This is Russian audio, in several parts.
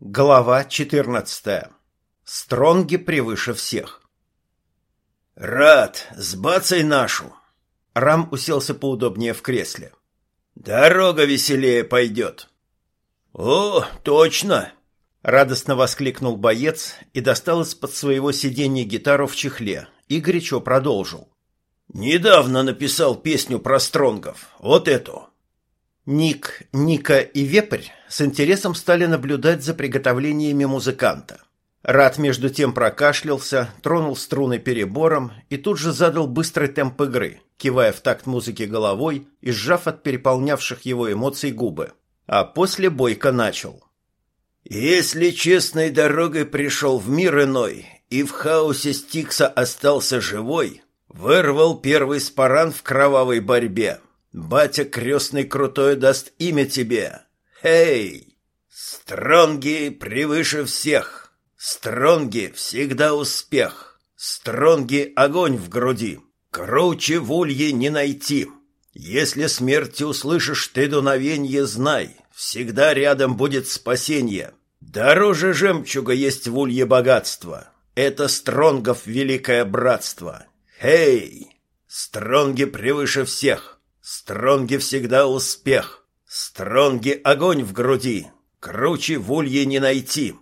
Глава 14. Стронги превыше всех. Рад, сбацай нашу. Рам уселся поудобнее в кресле. Дорога веселее пойдет. О, точно, радостно воскликнул боец и достал из-под своего сиденья гитару в чехле и горячо продолжил. Недавно написал песню про стронгов. Вот эту. Ник, Ника и Вепрь с интересом стали наблюдать за приготовлениями музыканта. Рад между тем прокашлялся, тронул струны перебором и тут же задал быстрый темп игры, кивая в такт музыки головой и сжав от переполнявших его эмоций губы. А после бойко начал. «Если честной дорогой пришел в мир иной и в хаосе Стикса остался живой, вырвал первый спаран в кровавой борьбе, Батя крестный крутой даст имя тебе. Эй! Стронги превыше всех. Стронги всегда успех. Стронги огонь в груди. Круче в улье не найти. Если смерти услышишь ты дуновенье, знай, всегда рядом будет спасение. Дороже жемчуга есть в улье богатство. Это Стронгов великое братство. Эй! Стронги превыше всех. Стронги всегда успех. Стронги огонь в груди. Круче в не найти.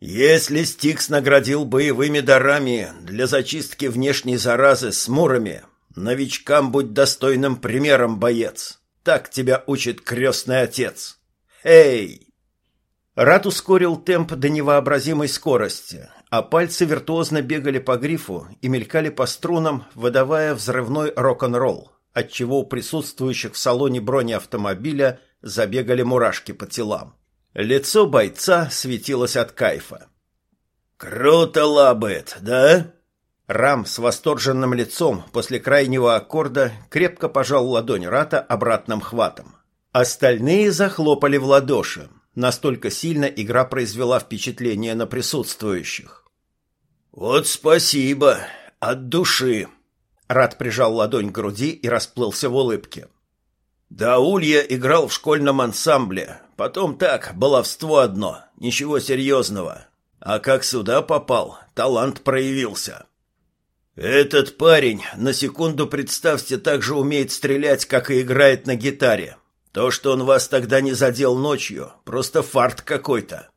Если Стикс наградил боевыми дарами для зачистки внешней заразы с мурами, новичкам будь достойным примером, боец. Так тебя учит крестный отец. Эй! Рат ускорил темп до невообразимой скорости, а пальцы виртуозно бегали по грифу и мелькали по струнам, выдавая взрывной рок-н-ролл отчего у присутствующих в салоне бронеавтомобиля забегали мурашки по телам. Лицо бойца светилось от кайфа. «Круто лабает, да?» Рам с восторженным лицом после крайнего аккорда крепко пожал ладонь Рата обратным хватом. Остальные захлопали в ладоши. Настолько сильно игра произвела впечатление на присутствующих. «Вот спасибо! От души!» Рад прижал ладонь к груди и расплылся в улыбке. Да Улья играл в школьном ансамбле. Потом так, баловство одно, ничего серьезного. А как сюда попал, талант проявился. Этот парень, на секунду представьте, так же умеет стрелять, как и играет на гитаре. То, что он вас тогда не задел ночью, просто фарт какой-то.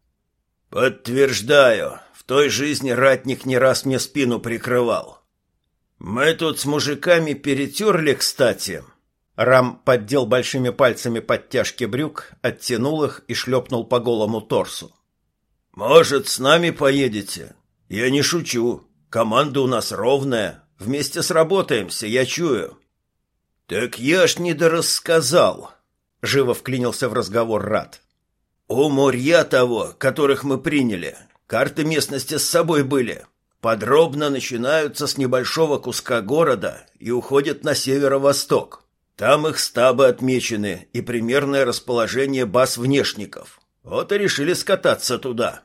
Подтверждаю, в той жизни ратник не раз мне спину прикрывал. «Мы тут с мужиками перетерли, кстати». Рам поддел большими пальцами подтяжки брюк, оттянул их и шлепнул по голому торсу. «Может, с нами поедете? Я не шучу. Команда у нас ровная. Вместе сработаемся, я чую». «Так я ж не дорассказал», — живо вклинился в разговор Рад. «У моря того, которых мы приняли, карты местности с собой были подробно начинаются с небольшого куска города и уходят на северо-восток. Там их стабы отмечены и примерное расположение баз внешников. Вот и решили скататься туда.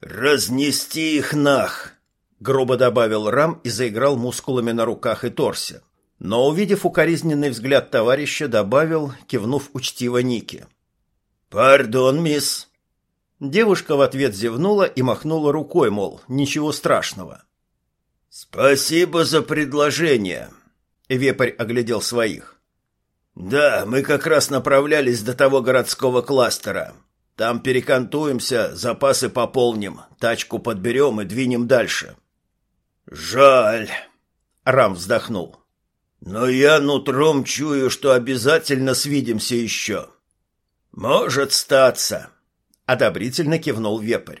«Разнести их нах!» — грубо добавил Рам и заиграл мускулами на руках и торсе. Но, увидев укоризненный взгляд товарища, добавил, кивнув учтиво Нике. «Пардон, мисс, Девушка в ответ зевнула и махнула рукой, мол, ничего страшного. «Спасибо за предложение», — Вепрь оглядел своих. «Да, мы как раз направлялись до того городского кластера. Там перекантуемся, запасы пополним, тачку подберем и двинем дальше». «Жаль», — Рам вздохнул. «Но я нутром чую, что обязательно свидимся еще». «Может статься», одобрительно кивнул вепрь.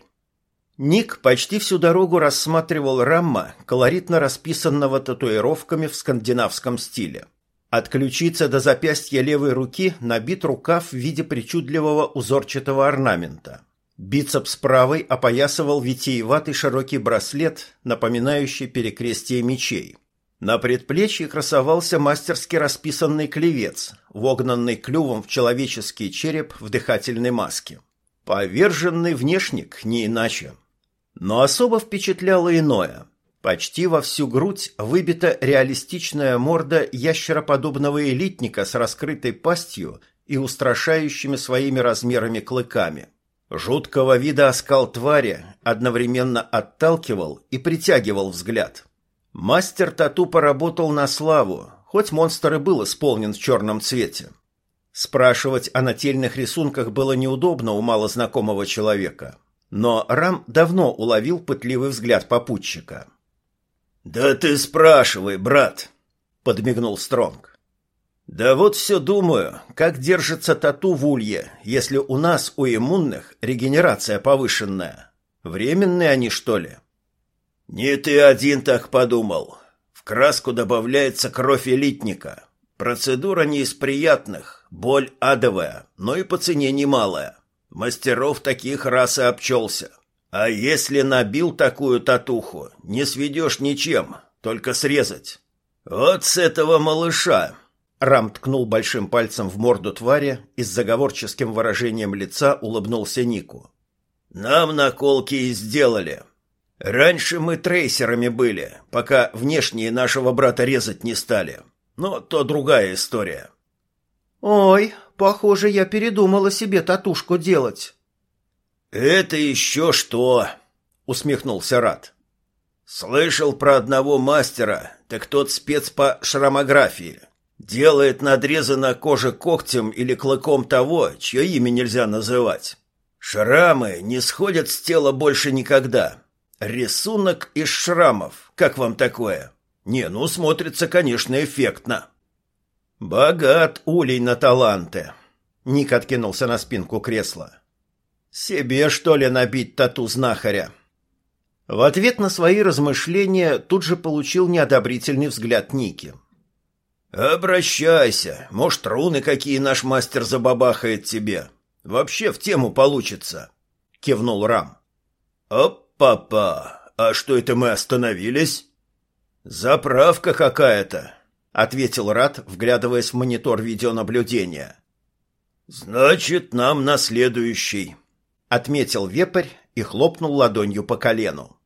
Ник почти всю дорогу рассматривал Рамма, колоритно расписанного татуировками в скандинавском стиле. От ключицы до запястья левой руки набит рукав в виде причудливого узорчатого орнамента. Бицепс правой опоясывал витиеватый широкий браслет, напоминающий перекрестие мечей. На предплечье красовался мастерски расписанный клевец, вогнанный клювом в человеческий череп в дыхательной маске. Поверженный внешник, не иначе. Но особо впечатляло иное. Почти во всю грудь выбита реалистичная морда ящероподобного элитника с раскрытой пастью и устрашающими своими размерами клыками. Жуткого вида оскал твари одновременно отталкивал и притягивал взгляд. Мастер тату поработал на славу, хоть монстр и был исполнен в черном цвете. Спрашивать о нательных рисунках было неудобно у малознакомого человека, но Рам давно уловил пытливый взгляд попутчика. «Да ты спрашивай, брат!» — подмигнул Стронг. «Да вот все думаю, как держится тату в улье, если у нас, у иммунных, регенерация повышенная. Временные они, что ли?» «Не ты один так подумал. В краску добавляется кровь элитника. Процедура не из приятных, боль адовая, но и по цене немалая. Мастеров таких раз и обчелся. А если набил такую татуху, не сведешь ничем, только срезать. Вот с этого малыша!» Рам ткнул большим пальцем в морду твари и с заговорческим выражением лица улыбнулся Нику. «Нам наколки и сделали. Раньше мы трейсерами были, пока внешние нашего брата резать не стали. Но то другая история. Ой, похоже, я передумала себе татушку делать. Это еще что? усмехнулся Рад. Слышал про одного мастера, так тот спец по шрамографии. Делает надрезы на коже когтем или клыком того, чье имя нельзя называть. Шрамы не сходят с тела больше никогда. Рисунок из шрамов. Как вам такое? Не, ну смотрится, конечно, эффектно. Богат улей на таланты. Ник откинулся на спинку кресла. Себе, что ли, набить тату знахаря? В ответ на свои размышления тут же получил неодобрительный взгляд Ники. «Обращайся. Может, руны какие наш мастер забабахает тебе. Вообще в тему получится», — кивнул Рам. «Оп!» «Папа, а что это мы остановились?» «Заправка какая-то», — ответил Рат, вглядываясь в монитор видеонаблюдения. «Значит, нам на следующий», — отметил вепрь и хлопнул ладонью по колену.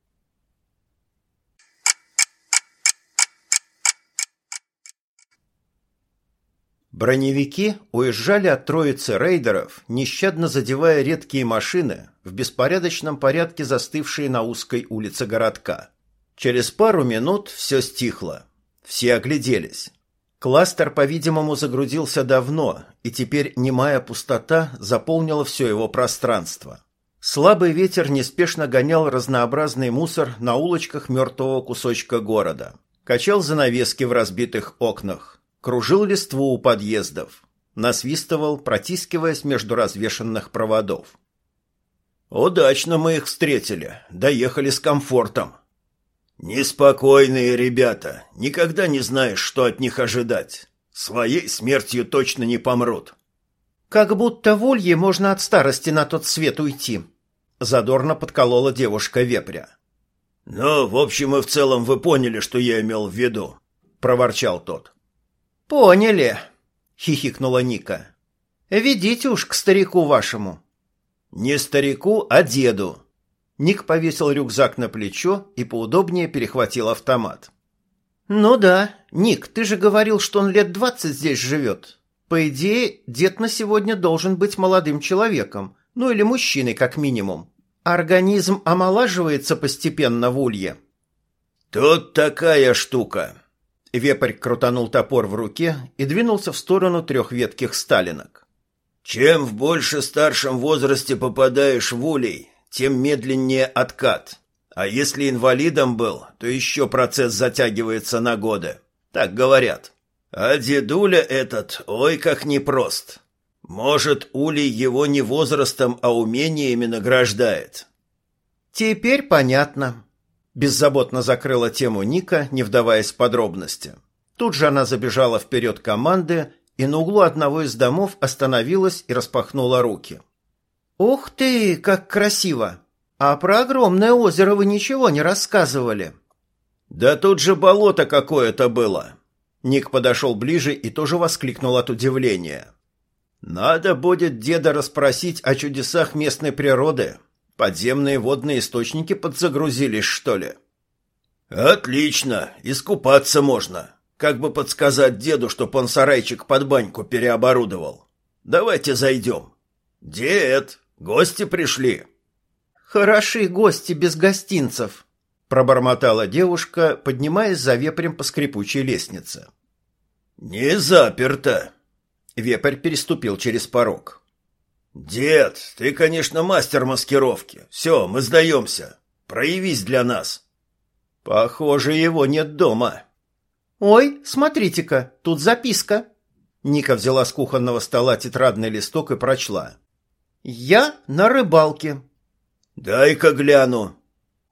Броневики уезжали от троицы рейдеров, нещадно задевая редкие машины, в беспорядочном порядке застывшие на узкой улице городка. Через пару минут все стихло. Все огляделись. Кластер, по-видимому, загрузился давно, и теперь немая пустота заполнила все его пространство. Слабый ветер неспешно гонял разнообразный мусор на улочках мертвого кусочка города. Качал занавески в разбитых окнах кружил листву у подъездов, насвистывал, протискиваясь между развешанных проводов. «Удачно мы их встретили, доехали с комфортом». «Неспокойные ребята, никогда не знаешь, что от них ожидать. Своей смертью точно не помрут». «Как будто в Улье можно от старости на тот свет уйти», — задорно подколола девушка вепря. «Ну, в общем и в целом вы поняли, что я имел в виду», — проворчал тот. «Поняли», — хихикнула Ника. «Ведите уж к старику вашему». «Не старику, а деду». Ник повесил рюкзак на плечо и поудобнее перехватил автомат. «Ну да, Ник, ты же говорил, что он лет двадцать здесь живет. По идее, дед на сегодня должен быть молодым человеком, ну или мужчиной как минимум. Организм омолаживается постепенно в улье». «Тут такая штука», Вепрь крутанул топор в руке и двинулся в сторону трех ветких сталинок. «Чем в больше старшем возрасте попадаешь в улей, тем медленнее откат. А если инвалидом был, то еще процесс затягивается на годы. Так говорят. А дедуля этот, ой, как непрост. Может, улей его не возрастом, а умениями награждает». «Теперь понятно», Беззаботно закрыла тему Ника, не вдаваясь в подробности. Тут же она забежала вперед команды и на углу одного из домов остановилась и распахнула руки. «Ух ты, как красиво! А про огромное озеро вы ничего не рассказывали?» «Да тут же болото какое-то было!» Ник подошел ближе и тоже воскликнул от удивления. «Надо будет деда расспросить о чудесах местной природы. Подземные водные источники подзагрузились, что ли? Отлично, искупаться можно. Как бы подсказать деду, чтоб он сарайчик под баньку переоборудовал. Давайте зайдем. Дед, Гости пришли». «Хороши гости без гостинцев», — пробормотала девушка, поднимаясь за вепрем по скрипучей лестнице. «Не заперто», — вепрь переступил через порог. «Дед, ты, конечно, мастер маскировки. Все, мы сдаемся. Проявись для нас». «Похоже, его нет дома». «Ой, смотрите-ка, тут записка». Ника взяла с кухонного стола тетрадный листок и прочла. «Я на рыбалке». «Дай-ка гляну».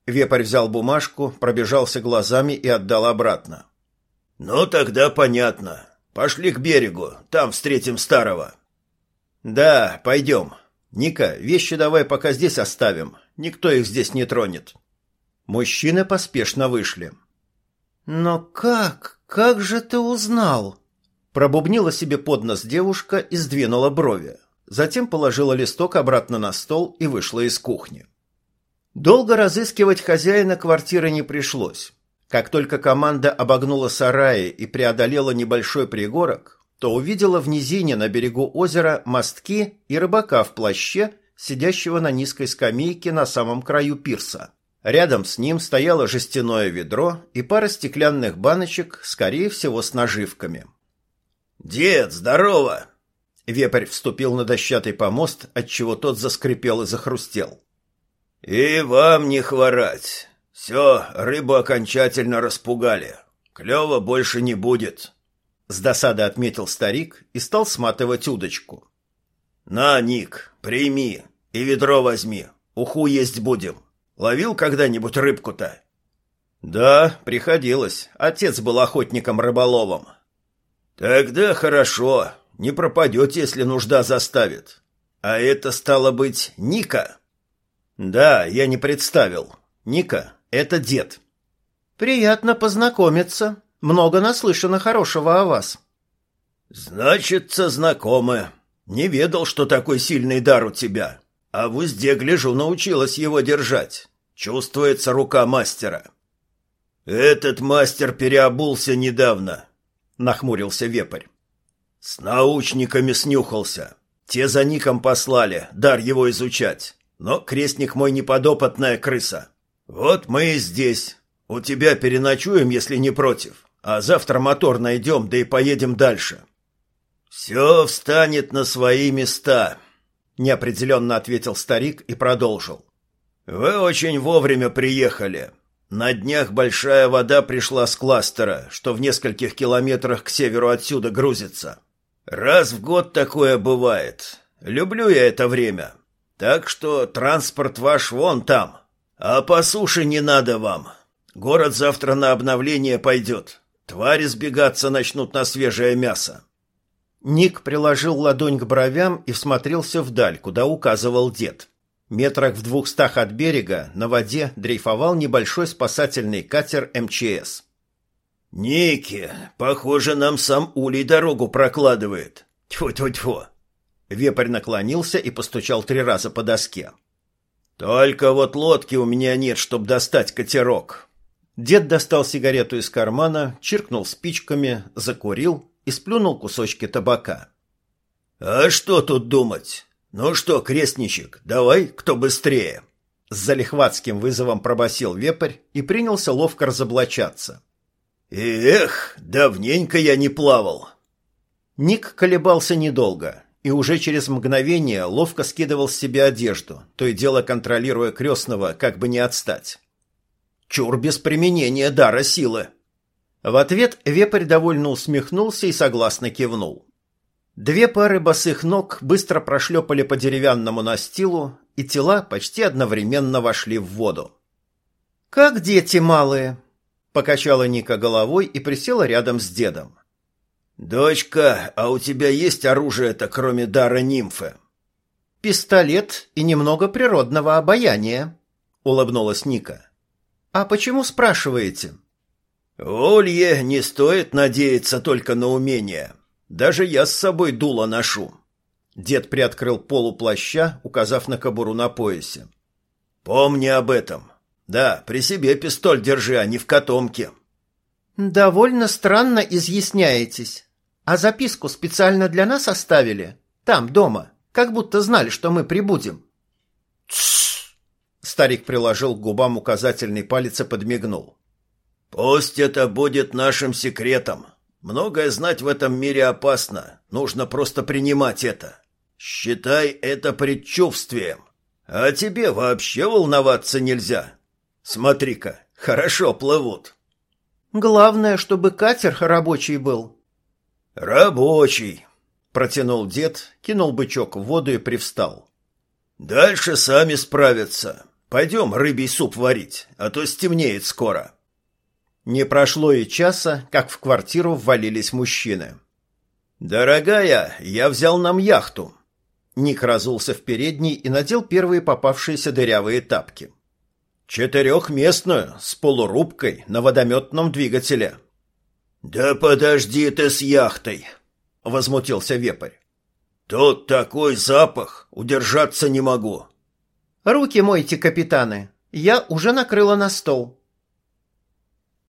Вепрь взял бумажку, пробежался глазами и отдал обратно. «Ну, тогда понятно. Пошли к берегу, там встретим старого». «Да, пойдем. Ника, вещи давай пока здесь оставим. Никто их здесь не тронет». Мужчины поспешно вышли. «Но как? Как же ты узнал?» Пробубнила себе под нос девушка и сдвинула брови. Затем положила листок обратно на стол и вышла из кухни. Долго разыскивать хозяина квартиры не пришлось. Как только команда обогнула сараи и преодолела небольшой пригорок, то увидела в низине на берегу озера мостки и рыбака в плаще, сидящего на низкой скамейке на самом краю пирса. Рядом с ним стояло жестяное ведро и пара стеклянных баночек, скорее всего, с наживками. «Дед, здорово!» Вепрь вступил на дощатый помост, отчего тот заскрипел и захрустел. «И вам не хворать. Все, рыбу окончательно распугали. Клёва больше не будет. С досады отметил старик и стал сматывать удочку. «На, Ник, прими и ведро возьми. Уху есть будем. Ловил когда-нибудь рыбку-то?» «Да, приходилось. Отец был охотником-рыболовом». «Тогда хорошо. Не пропадете, если нужда заставит. А это стало быть Ника?» «Да, я не представил. Ника — это дед». «Приятно познакомиться», много наслышано хорошего о вас. Значится, знакомы. Не ведал, что такой сильный дар у тебя. А в узде, гляжу, научилась его держать. Чувствуется рука мастера. Этот мастер переобулся недавно, нахмурился вепрь. С научниками снюхался. Те за ником послали, дар его изучать. Но крестник мой неподопытная крыса. Вот мы и здесь. У тебя переночуем, если не против а завтра мотор найдем, да и поедем дальше». «Все встанет на свои места», — неопределенно ответил старик и продолжил. «Вы очень вовремя приехали. На днях большая вода пришла с кластера, что в нескольких километрах к северу отсюда грузится. Раз в год такое бывает. Люблю я это время. Так что транспорт ваш вон там. А по суше не надо вам. Город завтра на обновление пойдет. Твари сбегаться начнут на свежее мясо. Ник приложил ладонь к бровям и всмотрелся вдаль, куда указывал дед. Метрах в двухстах от берега на воде дрейфовал небольшой спасательный катер МЧС. «Ники, похоже, нам сам Улей дорогу прокладывает. Тьфу-тьфу-тьфу!» Вепрь наклонился и постучал три раза по доске. «Только вот лодки у меня нет, чтобы достать катерок. Дед достал сигарету из кармана, чиркнул спичками, закурил и сплюнул кусочки табака. «А что тут думать? Ну что, крестничек, давай, кто быстрее!» С залихватским вызовом пробасил вепрь и принялся ловко разоблачаться. «Эх, давненько я не плавал!» Ник колебался недолго и уже через мгновение ловко скидывал с себя одежду, то и дело контролируя крестного, как бы не отстать. Чур без применения дара силы. В ответ вепрь довольно усмехнулся и согласно кивнул. Две пары босых ног быстро прошлепали по деревянному настилу, и тела почти одновременно вошли в воду. «Как дети малые!» — покачала Ника головой и присела рядом с дедом. «Дочка, а у тебя есть оружие-то, кроме дара нимфы?» «Пистолет и немного природного обаяния», — улыбнулась Ника. «А почему спрашиваете?» «Олье не стоит надеяться только на умение. Даже я с собой дуло ношу». Дед приоткрыл полу плаща, указав на кобуру на поясе. «Помни об этом. Да, при себе пистоль держи, а не в котомке». «Довольно странно изъясняетесь. А записку специально для нас оставили? Там, дома, как будто знали, что мы прибудем. Старик приложил к губам указательный палец и подмигнул. «Пусть это будет нашим секретом. Многое знать в этом мире опасно. Нужно просто принимать это. Считай это предчувствием. А тебе вообще волноваться нельзя. Смотри-ка, хорошо плывут». «Главное, чтобы катер рабочий был». «Рабочий», — протянул дед, кинул бычок в воду и привстал. «Дальше сами справятся. Пойдем рыбий суп варить, а то стемнеет скоро». Не прошло и часа, как в квартиру ввалились мужчины. «Дорогая, я взял нам яхту». Ник разулся в передней и надел первые попавшиеся дырявые тапки. «Четырехместную, с полурубкой, на водометном двигателе». «Да подожди ты с яхтой!» — возмутился вепрь. «Тут такой запах, удержаться не могу». «Руки мойте, капитаны, я уже накрыла на стол».